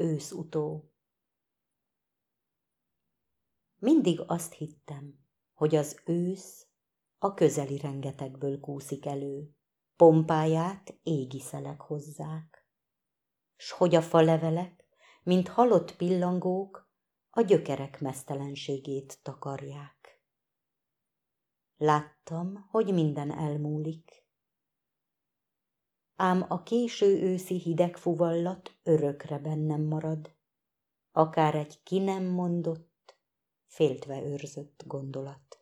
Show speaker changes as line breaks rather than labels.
őszutó. Mindig azt hittem, hogy az ősz a közeli rengetegből kúszik elő, pompáját égi szelek hozzák, s hogy a falevelek, mint halott pillangók, a gyökerek mesztelenségét takarják. Láttam, hogy minden elmúlik, ám a késő őszi hideg fuvallat örökre bennem marad, akár egy ki nem mondott, féltve őrzött gondolat.